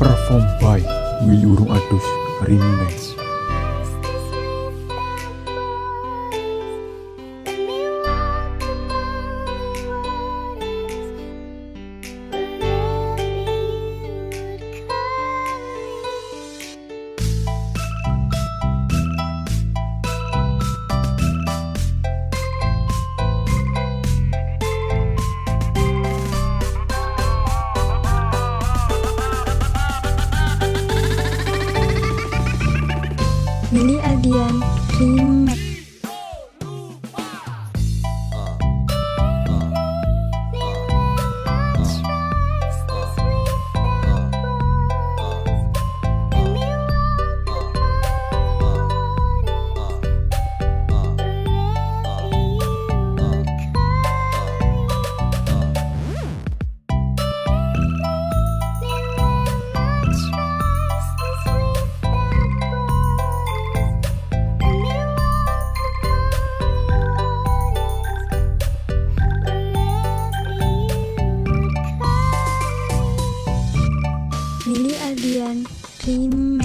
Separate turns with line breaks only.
Perform by Willy Urung Adus Remix
time to clean